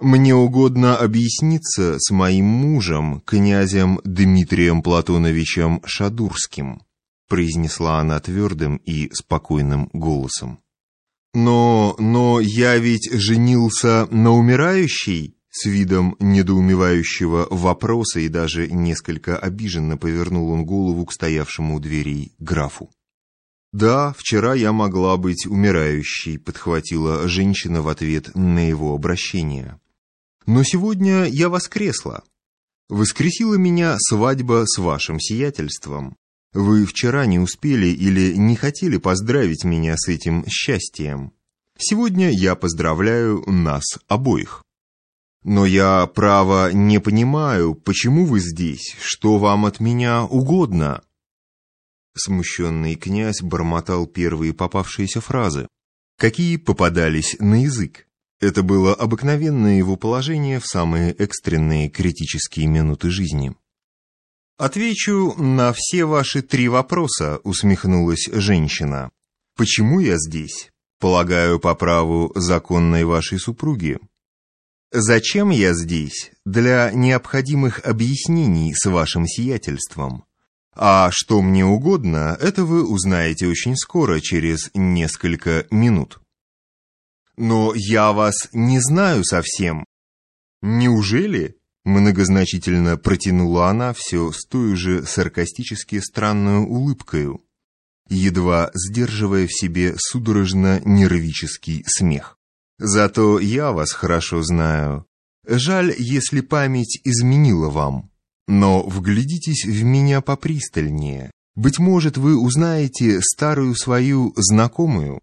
Мне угодно объясниться с моим мужем, князем Дмитрием Платоновичем Шадурским, произнесла она твердым и спокойным голосом. Но, но я ведь женился на умирающей, с видом недоумевающего вопроса и даже несколько обиженно повернул он голову к стоявшему у дверей графу. «Да, вчера я могла быть умирающей», — подхватила женщина в ответ на его обращение. «Но сегодня я воскресла. Воскресила меня свадьба с вашим сиятельством. Вы вчера не успели или не хотели поздравить меня с этим счастьем. Сегодня я поздравляю нас обоих». Но я, право, не понимаю, почему вы здесь, что вам от меня угодно?» Смущенный князь бормотал первые попавшиеся фразы. Какие попадались на язык? Это было обыкновенное его положение в самые экстренные критические минуты жизни. «Отвечу на все ваши три вопроса», — усмехнулась женщина. «Почему я здесь? Полагаю, по праву законной вашей супруги. Зачем я здесь? Для необходимых объяснений с вашим сиятельством. А что мне угодно, это вы узнаете очень скоро, через несколько минут. Но я вас не знаю совсем. Неужели? Многозначительно протянула она все с той же саркастически странную улыбкою, едва сдерживая в себе судорожно-нервический смех. Зато я вас хорошо знаю. Жаль, если память изменила вам. Но вглядитесь в меня попристальнее. Быть может, вы узнаете старую свою знакомую.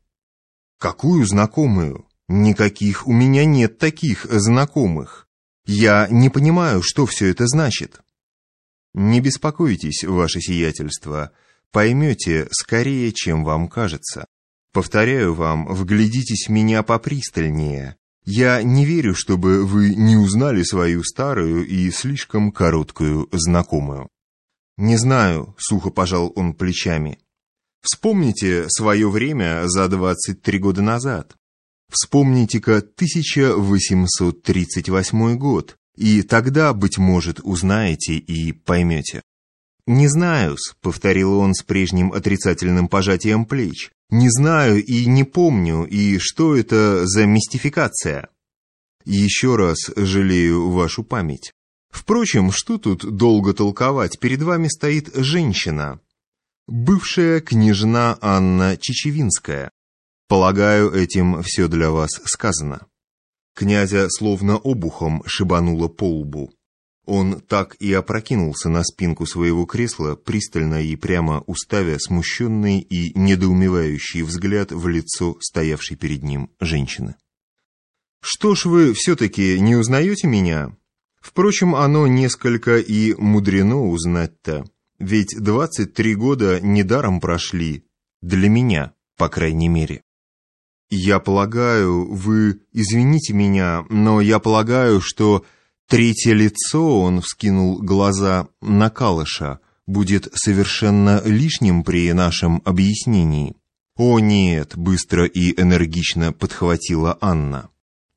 Какую знакомую? Никаких у меня нет таких знакомых. Я не понимаю, что все это значит. Не беспокойтесь, ваше сиятельство. Поймете скорее, чем вам кажется. Повторяю вам, вглядитесь в меня попристальнее. Я не верю, чтобы вы не узнали свою старую и слишком короткую знакомую. Не знаю, сухо пожал он плечами. Вспомните свое время за 23 года назад. Вспомните-ка 1838 год, и тогда, быть может, узнаете и поймете. «Не знаю-с», — повторил он с прежним отрицательным пожатием плеч. Не знаю и не помню, и что это за мистификация. Еще раз жалею вашу память. Впрочем, что тут долго толковать, перед вами стоит женщина, бывшая княжна Анна Чечевинская. Полагаю, этим все для вас сказано. Князя словно обухом шибануло по лбу. Он так и опрокинулся на спинку своего кресла, пристально и прямо уставя смущенный и недоумевающий взгляд в лицо стоявшей перед ним женщины. «Что ж вы все-таки не узнаете меня? Впрочем, оно несколько и мудрено узнать-то, ведь двадцать три года недаром прошли, для меня, по крайней мере». «Я полагаю, вы извините меня, но я полагаю, что...» Третье лицо, он вскинул глаза на Калыша, будет совершенно лишним при нашем объяснении. «О нет!» — быстро и энергично подхватила Анна.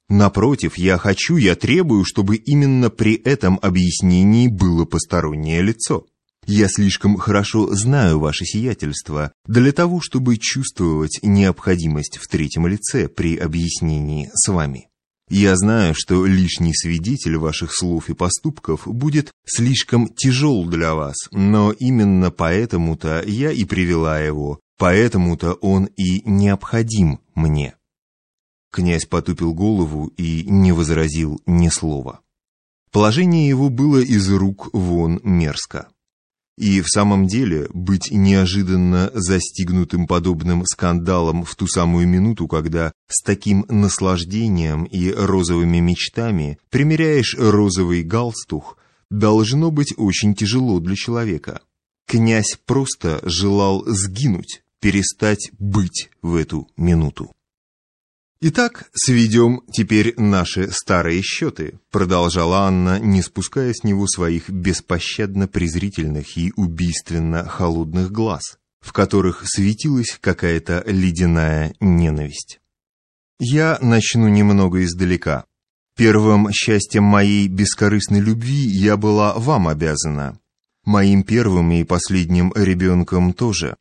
«Напротив, я хочу, я требую, чтобы именно при этом объяснении было постороннее лицо. Я слишком хорошо знаю ваше сиятельство для того, чтобы чувствовать необходимость в третьем лице при объяснении с вами». Я знаю, что лишний свидетель ваших слов и поступков будет слишком тяжел для вас, но именно поэтому-то я и привела его, поэтому-то он и необходим мне». Князь потупил голову и не возразил ни слова. Положение его было из рук вон мерзко. И в самом деле быть неожиданно застигнутым подобным скандалом в ту самую минуту, когда с таким наслаждением и розовыми мечтами примеряешь розовый галстух, должно быть очень тяжело для человека. Князь просто желал сгинуть, перестать быть в эту минуту. «Итак, сведем теперь наши старые счеты», — продолжала Анна, не спуская с него своих беспощадно презрительных и убийственно холодных глаз, в которых светилась какая-то ледяная ненависть. «Я начну немного издалека. Первым счастьем моей бескорыстной любви я была вам обязана. Моим первым и последним ребенком тоже.